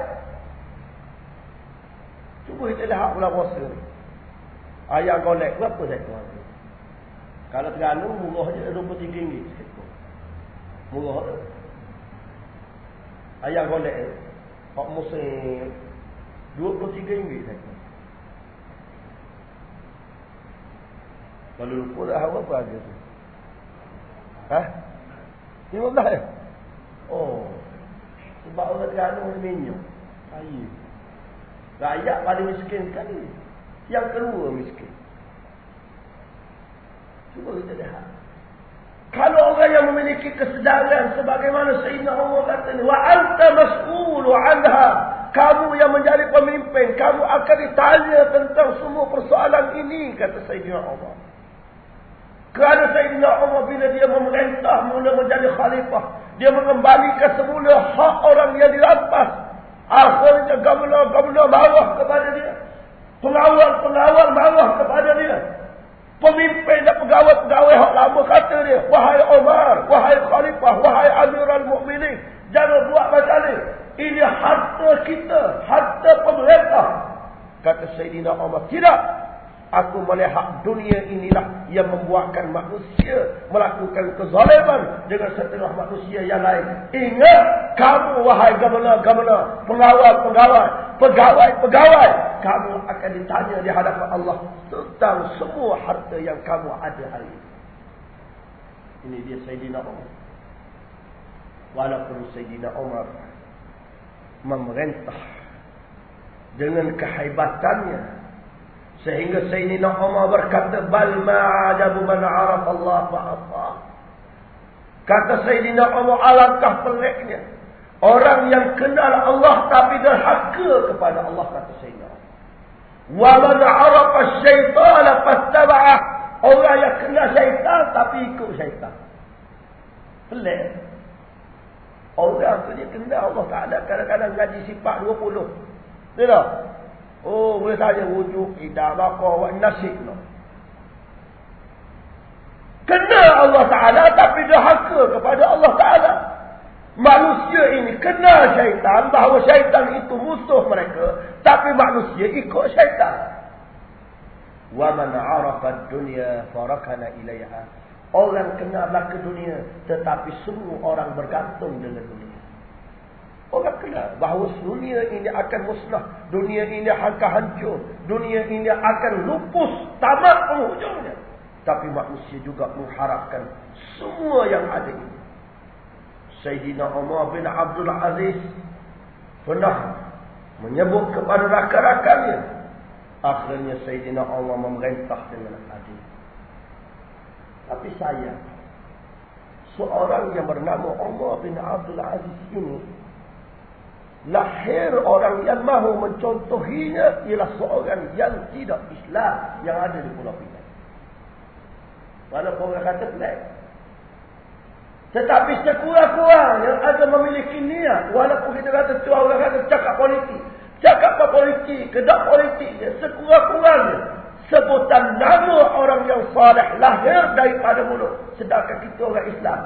[SPEAKER 1] Cuba kita lihat pula puasa ni. Ayam golek berapa saya tuan? Kalau terlalu murah je RM23 sekejap. Murah tu. Ayam golek Pak musim RM23 saya tuan. Kalau lupa dah apa harga tu? Hah? RM15 ya? Oh. Sebab orang terlalu minyak. Ayah. Rakyat pada miskin sekali. Yang kedua miskin. Cuba kita lihat. Kalau orang yang memiliki kesedaran sebagaimana Sayyidina Umar kata ni, wa anta mas'ulu anha. Kamu yang menjadi pemimpin, kamu akan ditanya tentang semua persoalan ini kata Sayyidina Umar. Kerana Sayyidina Umar bila dia memerintah mula menjadi khalifah, dia mengembalikan semula hak orang yang dirampas Akhirnya gabla-gabla marah kepada dia. Pengawal-pengawal marah kepada dia. Pemimpin dan pegawai-pegawai hak lama kata dia. Wahai Omar, wahai Khalifah, wahai Amirul Mukminin, Jangan buat macam ni. Ini harta kita, harta pemerintah. Kata Sayyidina Omar, tidak. Aku melihat dunia inilah yang membuatkan manusia melakukan kezaliman dengan setengah manusia yang lain. Ingat kamu wahai gambar-gambar, pengawal-pengawal, pegawai-pegawai. Kamu akan ditanya di hadapan Allah tentang semua harta yang kamu ada hari ini. Ini dia Sayyidina Umar. Walaupun Sayyidina Umar memerintah dengan kehebatannya Sehingga Sayyidina Umar berkata, Bal ma'ajabu man araf Allah fa'afah. Kata Sayyidina Umar, alangkah peliknya. Orang yang kenal Allah tapi derhaka kepada Allah, kata Sayyidina Umar. Wa man 'arafa asy-syaitan fastaba'ah. Orang yang kena syaitan tapi ikut syaitan. Pelik. Orang tu dia kena Allah Ta'ala kadang-kadang gaji sifat 20. Dia tak? Oh, boleh saja wujud tidak baka wa nasik no. Kena Allah Ta'ala tapi dahaka kepada Allah Ta'ala. Manusia ini kena syaitan bahawa syaitan itu musuh mereka. Tapi manusia ikut syaitan. Wa man arafa dunia farakana ilayah. Orang kena belaka dunia tetapi semua orang bergantung dengan dunia. Orang kenal bahawa dunia ini akan musnah. Dunia ini akan hancur. Dunia ini akan lupus. Tamat penghujungnya. Tapi manusia juga mengharapkan semua yang ada ini. Sayyidina Umar bin Abdul Aziz pernah menyebut kepada rakan-rakannya. Akhirnya Sayyidina Umar memerintah dengan adil. Tapi saya, seorang yang bernama Umar bin Abdul Aziz ini, lahir orang yang mahu mencontohinya ialah seorang yang tidak Islam yang ada di Pulau Pinang. Walaupun orang kata pelik. Tetapi sekurang-kurang yang ada memiliki niat. Walaupun kita kata tu orang kata cakap politik. Cakap apa politik, kedak politik. Sekurang-kurangnya. Sebutan nama orang yang salih lahir daripada mulut. Sedangkan kita orang Islam.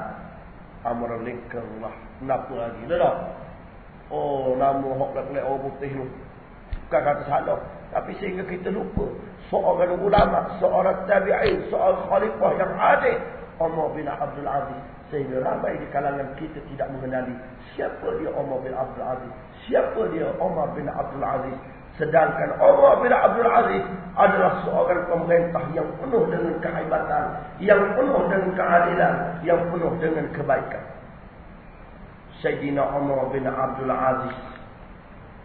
[SPEAKER 1] Amr Lincoln lah. Kenapa lagi? Tak Oh, nama hok lek orang putih tu. Bukan kata salah. Tapi sehingga kita lupa. Seorang ulama, seorang tabi'in, seorang khalifah yang adil. Umar bin Abdul Aziz. Sehingga ramai di kalangan kita tidak mengenali siapa dia Umar bin Abdul Aziz. Siapa dia Umar bin Abdul Aziz. Sedangkan Umar bin Abdul Aziz adalah seorang pemerintah yang penuh dengan kehebatan. Yang penuh dengan keadilan. Yang penuh dengan kebaikan. Sayyidina Umar bin Abdul Aziz.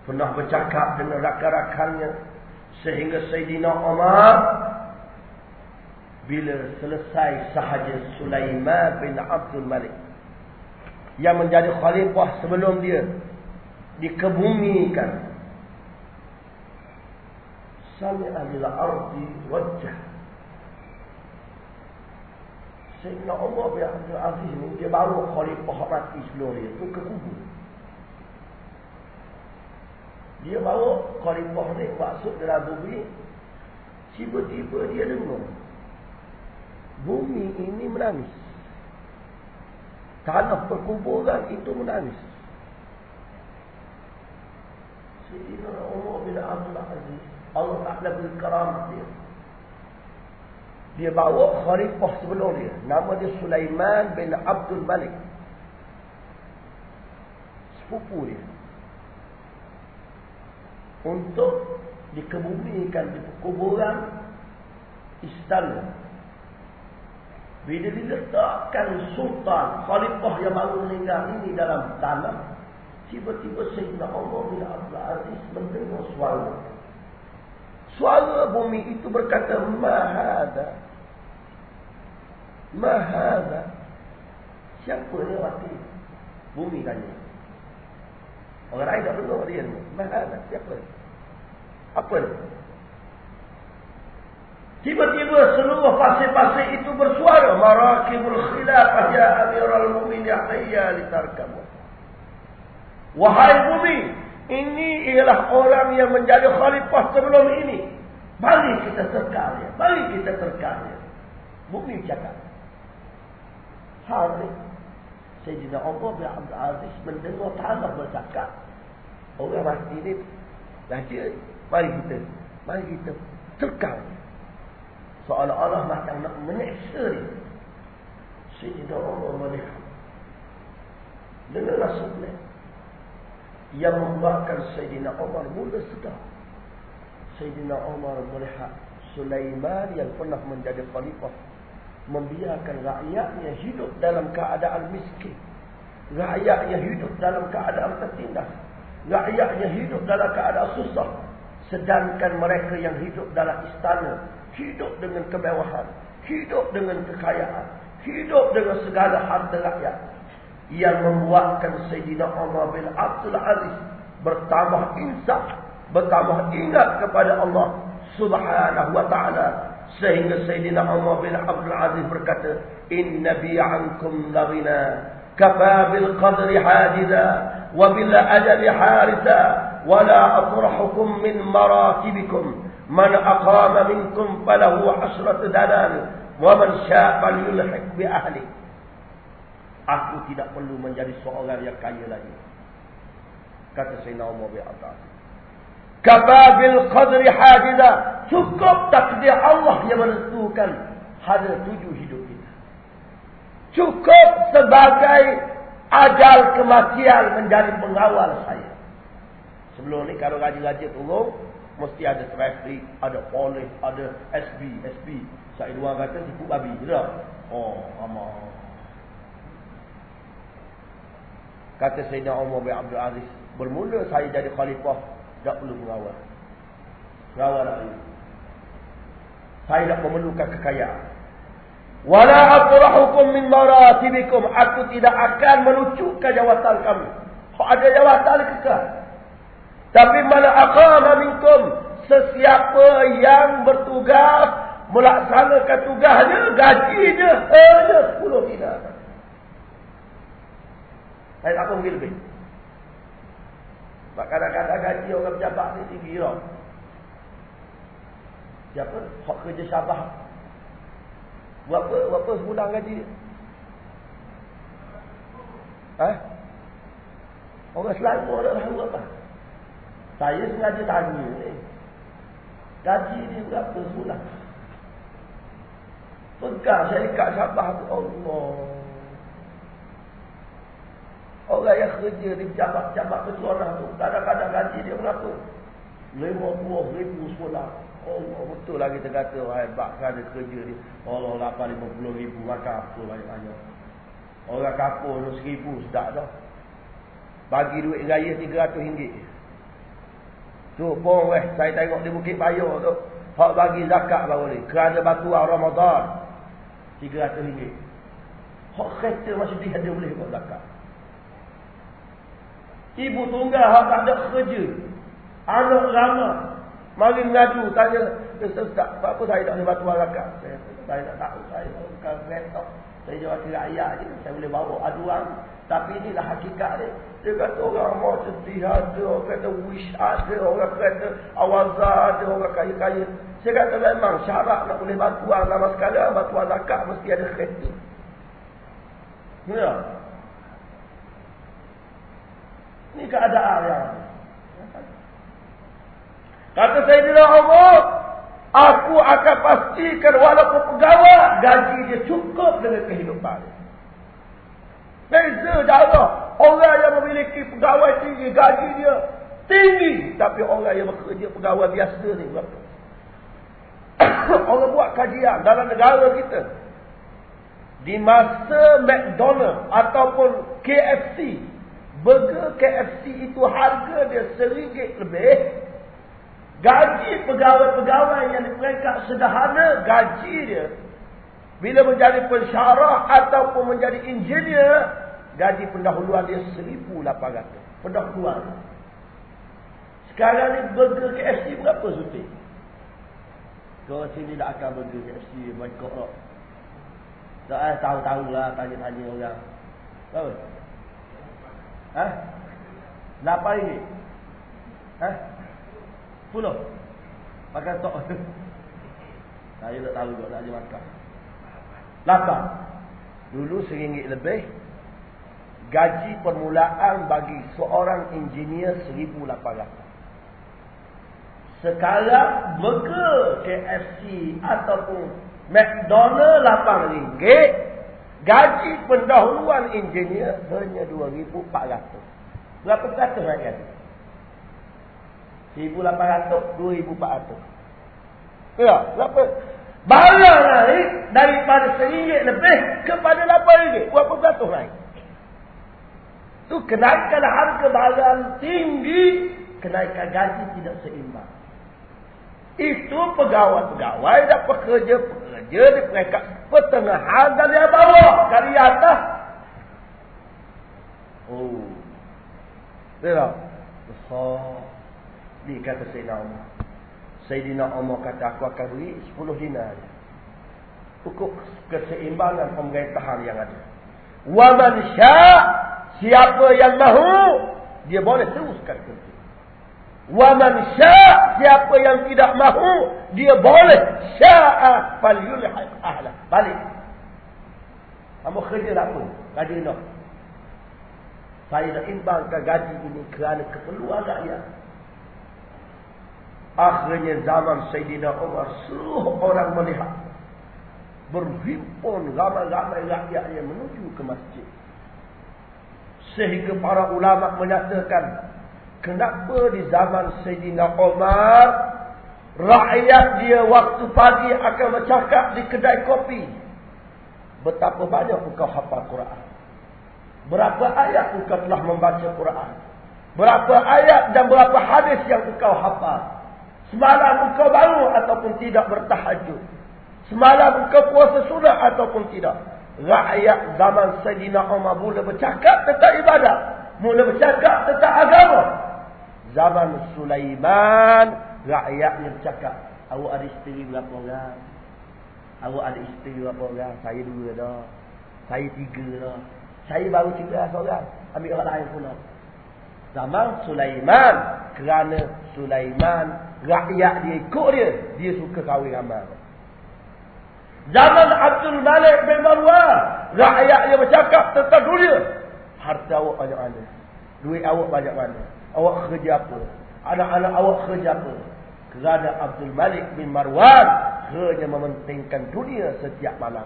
[SPEAKER 1] Pernah bercakap dengan rakan-rakannya. Sehingga Sayyidina Umar bila selesai sahaja Sulaiman bin Abdul Malik yang menjadi khalifah sebelum dia dikebumikan sami'a bil ardi wajah Sayyidina Umar bin Abdul Aziz ni dia baru khalifah mati sebelum dia tu ke kubur dia bawa khalifah ni masuk dalam bumi tiba-tiba dia dengar bumi ini menangis. Tanah perkuburan itu menangis. Sayyidina Umar bin Abdul Aziz. Allah Ta'ala beri keramat dia. Dia bawa khalifah sebelum dia. Nama dia Sulaiman bin Abdul Malik. Sepupu dia. Untuk dikebumikan di kuburan istana bila diletakkan sultan khalifah yang baru meninggal ini dalam tanah, tiba-tiba Sayyidina Umar bin Abdul Aziz mendengar suara. Suara bumi itu berkata, Mahada. Mahada. Siapa dia mati? Bumi tanya. Orang lain tak dengar dia. Mahada. Siapa? Apa dia? Tiba-tiba seluruh pasir-pasir itu bersuara. Marakibul khilafah ya amirul mu'min ya hayya litarkamu. Wahai bumi. Ini ialah orang yang menjadi khalifah sebelum ini. Mari kita terkal dia. Mari kita terkal dia. Bumi cakap. Hari. Sayyidina Allah bin Abdul Aziz mendengar tanah bercakap. Orang mati ini. Lagi. Mari kita. Mari kita terkal dia. Seolah-olah macam nak menyeksa dia. Sayyidina Umar melihat. Dengarlah sebelah. Yang membuatkan Sayyidina Umar mula sedar. Sayyidina Umar melihat Sulaiman yang pernah menjadi khalifah. Membiarkan rakyatnya hidup dalam keadaan miskin. Rakyatnya hidup dalam keadaan tertindas. Rakyatnya hidup dalam keadaan susah. Sedangkan mereka yang hidup dalam istana hidup dengan kemewahan, hidup dengan kekayaan, hidup dengan segala harta rakyat yang membuatkan Sayyidina Umar bin Abdul Aziz bertambah insaf, bertambah ingat kepada Allah subhanahu wa ta'ala. Sehingga Sayyidina Umar bin Abdul Aziz berkata, Inna bi'ankum larina, kafa bil qadri hajiza, wa bil ajali harisa, wa la atrahukum min maratibikum. Man aqama minkum falahu asrat danan, wa man sya'fal yulhik bi ahli. Aku tidak perlu menjadi seorang yang kaya lagi. Kata Sayyidina Umar bin Abdul Aziz. Kababil qadri hajiza. Cukup takdir Allah yang menentukan hari tujuh hidup kita. Cukup sebagai ajal kematian menjadi pengawal saya. Sebelum ni kalau gaji-gaji turun, mesti ada traffic, ada polis, ada SB, SB. Saya dua kata tipu babi. Oh, amat. Kata Sayyidina Umar bin Abdul Aziz. Bermula saya jadi khalifah tak perlu mengawal. Mengawal rakyat. Saya tak memerlukan kekayaan. Wala atrahukum min maratibikum. Aku tidak akan melucukkan jawatan kamu. Kau ada jawatan kekal. Tapi mana aqama minkum. Sesiapa yang bertugas. Melaksanakan tugasnya. Gajinya hanya 10 dinar. Saya tak perlu lebih. Sebab kadang-kadang gaji orang pejabat ni tinggi tau. Siapa? Hak kerja syabah. Berapa, berapa sebulan gaji dia? Ha? Orang Selangor dah tahu apa? Saya sengaja tanya ni. Gaji dia berapa sebulan? Pegang saya kat syabah tu. Allah. Orang yang kerja di pejabat-pejabat ketua tu. Kadang-kadang gaji dia berapa? Lima puluh ribu sebulan. Oh, betul lagi kita kata. Hebat dia kerja ni. Allah lapan lima puluh ribu. Maka apa lah banyak. Orang kapur tu seribu. Sedap dah. Bagi duit raya tiga ratus ringgit. Tu pun weh. Saya tengok di Bukit Bayo tu. Hak bagi zakat baru ni. Kerana batuan Ramadan. Tiga ratus ringgit. Hak kereta masih dia ada boleh buat zakat. Ibu tunggal hak tak ada kerja. Anak lama. Mari ngadu tanya. Tak, apa saya tak boleh batu zakat? Saya, saya tak tahu. Saya bukan kereta. Saya jawab kira ayah je. Saya boleh bawa aduan. Tapi inilah hakikat dia. Dia kata orang mau sedih ada. Orang kata wish ada. Orang kata awaza ada. Orang kaya-kaya. Saya kata memang syarat nak boleh batuan lama sekali. Batuan zakat mesti ada kereta. Ya. Ini keadaan yang Kata bila Allah Aku akan pastikan walaupun pegawai Gaji dia cukup dengan kehidupan. Beza darah Orang yang memiliki pegawai tinggi Gaji dia tinggi Tapi orang yang bekerja pegawai biasa ni berapa? [COUGHS] Orang buat kajian dalam negara kita. Di masa McDonald Ataupun KFC Burger KFC itu harga dia seringgit lebih. Gaji pegawai-pegawai yang mereka sederhana, gaji dia. Bila menjadi pensyarah ataupun menjadi engineer, gaji pendahuluan dia seribu lapan ratus. Pendahuluan. Sekarang ni burger KFC berapa suti? Kau sini tak akan burger KFC, mereka tak. Tak tahu-tahu lah, tanya-tanya orang. Tahu? Ha? Lapan ringgit. Ha? Puluh. Makan tok. [LAUGHS] Saya tak tahu juga nak makan. Lapan. Dulu seringgit lebih. Gaji permulaan bagi seorang engineer seribu lapan ratus. Sekarang burger KFC ataupun McDonald lapan ringgit. Gaji pendahuluan engineer hanya 2,400. Berapa kata rakyat? 1,800, 2,400. Ya, berapa? Barang naik daripada seringgit lebih kepada 8 ringgit. Berapa beratus naik? Itu kenaikan harga barang tinggi, kenaikan gaji tidak seimbang. Itu pegawai-pegawai dan pekerja-pekerja di peringkat pertengahan yang bawah. Kali atas. Oh. Dia Besar. Dia kata Sayyidina Umar. Sayyidina Umar kata aku akan beri 10 dinar. Ukur keseimbangan pemerintahan yang ada. Wa man syaa siapa yang mahu dia boleh teruskan kerja. Wa man syaa siapa yang tidak mahu dia boleh syaa falyulhiq ahla. Balik. Kamu kerja apa? Gaji nak. Saya nak imbangkan gaji ini kerana keperluan rakyat. Akhirnya zaman Sayyidina Umar seluruh orang melihat berhimpun ramai-ramai rakyat yang menuju ke masjid. Sehingga para ulama menyatakan kenapa di zaman Sayyidina Umar rakyat dia waktu pagi akan bercakap di kedai kopi. Betapa banyak engkau hafal Quran. Berapa ayat engkau telah membaca Quran. Berapa ayat dan berapa hadis yang engkau hafal. Semalam engkau bangun ataupun tidak bertahajud. Semalam engkau puasa sunnah ataupun tidak. Rakyat zaman Sayyidina Umar mula bercakap tentang ibadah. Mula bercakap tentang agama. Zaman Sulaiman, rakyatnya bercakap. Awak ada isteri berapa orang? Awak ada isteri berapa orang? Saya dua dah. Saya tiga dah. Saya baru tiga seorang. Ambil orang lain pula. Zaman Sulaiman. Kerana Sulaiman rakyat dia ikut dia, dia suka kahwin ramai. Zaman Abdul Malik bin Marwan, rakyat dia bercakap tentang dunia. Harta awak banyak mana? Duit awak banyak mana? Awak kerja apa? Anak-anak awak kerja apa? Kerana Abdul Malik bin Marwan hanya mementingkan dunia setiap malam.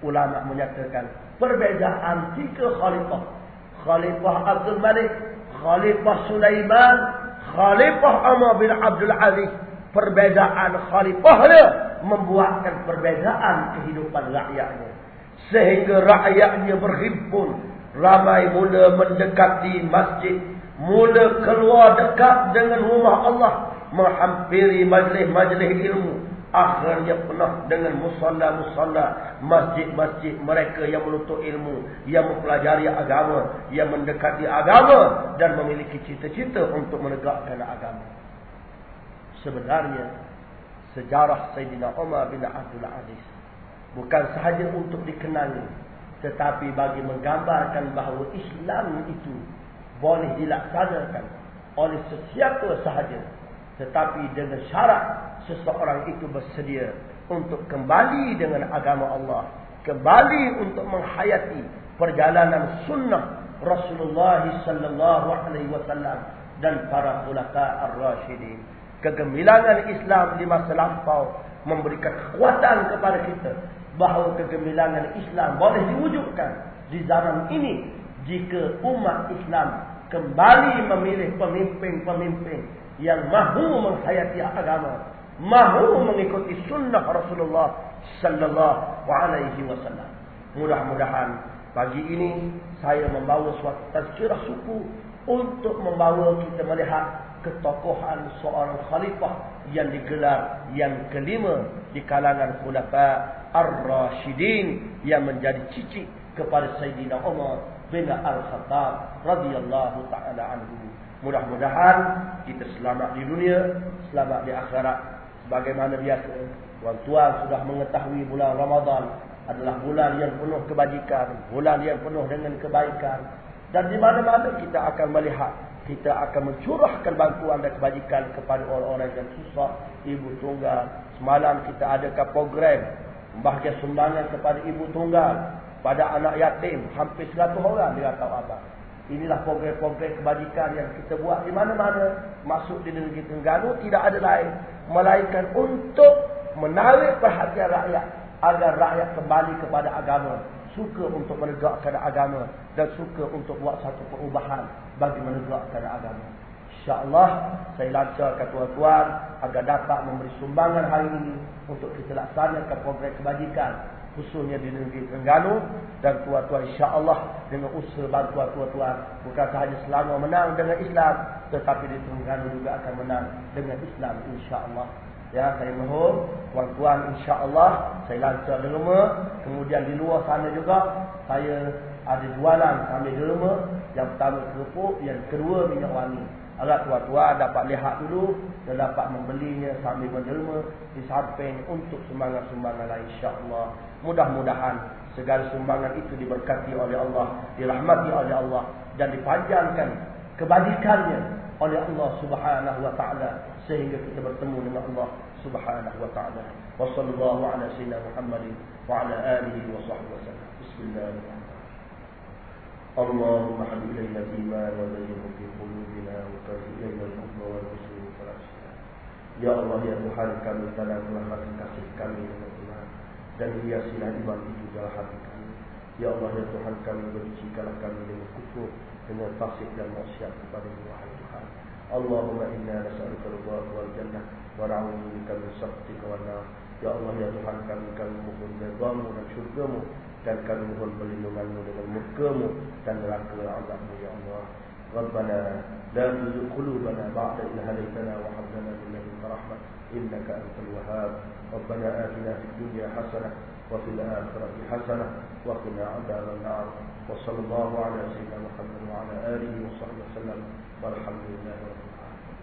[SPEAKER 1] Ulama menyatakan perbezaan tiga khalifah. Khalifah Abdul Malik, Khalifah Sulaiman, Khalifah Umar bin Abdul Aziz perbezaan khalifah dia membuatkan perbezaan kehidupan rakyatnya sehingga rakyatnya berhimpun ramai mula mendekati masjid mula keluar dekat dengan rumah Allah menghampiri majlis-majlis ilmu. Akhirnya penuh dengan musalla-musalla masjid-masjid mereka yang menuntut ilmu yang mempelajari agama yang mendekati agama dan memiliki cita-cita untuk menegakkan agama. Sebenarnya sejarah Sayyidina Umar bin Abdul Aziz bukan sahaja untuk dikenali tetapi bagi menggambarkan bahawa Islam itu boleh dilaksanakan oleh sesiapa sahaja tetapi dengan syarat seseorang itu bersedia untuk kembali dengan agama Allah. Kembali untuk menghayati perjalanan sunnah Rasulullah sallallahu alaihi wasallam dan para khulafa ar-rasyidin. Kegemilangan Islam di masa lampau memberikan kekuatan kepada kita bahawa kegemilangan Islam boleh diwujudkan di zaman ini jika umat Islam kembali memilih pemimpin-pemimpin yang mahu menghayati agama, mahu mengikuti sunnah Rasulullah sallallahu alaihi wasallam. Mudah-mudahan pagi ini saya membawa suatu tazkirah suku untuk membawa kita melihat ketokohan seorang khalifah yang digelar yang kelima di kalangan khulafa ar-rasyidin yang menjadi cici kepada Sayyidina Umar bin Al-Khattab radhiyallahu taala anhu. Mudah-mudahan kita selamat di dunia, selamat di akhirat. Sebagaimana biasa, tuan-tuan sudah mengetahui bulan Ramadan adalah bulan yang penuh kebajikan, bulan yang penuh dengan kebaikan. Dan di mana-mana kita akan melihat, kita akan mencurahkan bantuan dan kebajikan kepada orang-orang yang susah, ibu tunggal. Semalam kita adakan program membahagian sumbangan kepada ibu tunggal, pada anak yatim, hampir 100 orang dia tahu abang. Inilah program-program kebajikan yang kita buat di mana-mana. Masuk di negeri Tengganu tidak ada lain. Melainkan untuk menarik perhatian rakyat. Agar rakyat kembali kepada agama. Suka untuk menegakkan agama. Dan suka untuk buat satu perubahan bagi menegakkan agama. InsyaAllah saya lancarkan tuan-tuan agar dapat memberi sumbangan hari ini untuk kita laksanakan program kebajikan khususnya di negeri Terengganu dan tuan-tuan insya-Allah dengan usaha bantuan tuan-tuan bukan sahaja selama menang dengan Islam tetapi di Terengganu juga akan menang dengan Islam insya-Allah. Ya, saya mohon tuan-tuan insya-Allah saya lancar rumah, kemudian di luar sana juga saya ada jualan di rumah. Yang pertama kerupuk, yang kedua minyak wangi. Agar tua-tua dapat lihat dulu dan dapat membelinya sambil menderma di samping untuk sumbangan-sumbangan lain insya-Allah. Mudah-mudahan segala sumbangan itu diberkati oleh Allah, dirahmati oleh Allah dan dipanjangkan kebaikannya oleh Allah Subhanahu wa taala sehingga kita bertemu dengan Allah Subhanahu wa taala. Wassallallahu ala sayyidina Muhammadin wa ala alihi wa sahbihi. Bismillahirrahmanirrahim. اللهم حبب إلينا الإيمان وزينه في قلوبنا وكره إلينا الكفر والفسوق والعصيان Ya Allah, Ya Tuhan kami tanamlah hati kasih kami dengan iman dan hiasilah iman itu dalam hati kami. Ya Allah, Ya Tuhan kami bencikanlah kami dengan kufur, dengan fasik dan maksiat kepada Wahai Tuhan. Allahumma inna nas'aluka ridha wal jannah wa na'udzu bika min sakhatika wan nar. Ya Allah, Ya Tuhan kami kami mohon redha-Mu dan syurga-Mu dan kami mohon perlindunganmu dengan murkamu dan neraka azabmu ya Allah. ربنا لا تزغ قلوبنا بعد إذ هديتنا وهب لنا من لدنك رحمة إنك أنت الوهاب ربنا آتنا في الدنيا حسنة وفي الآخرة حسنة وقنا عذاب النار وصلى الله على سيدنا محمد وعلى آله وصحبه وسلم والحمد لله رب العالمين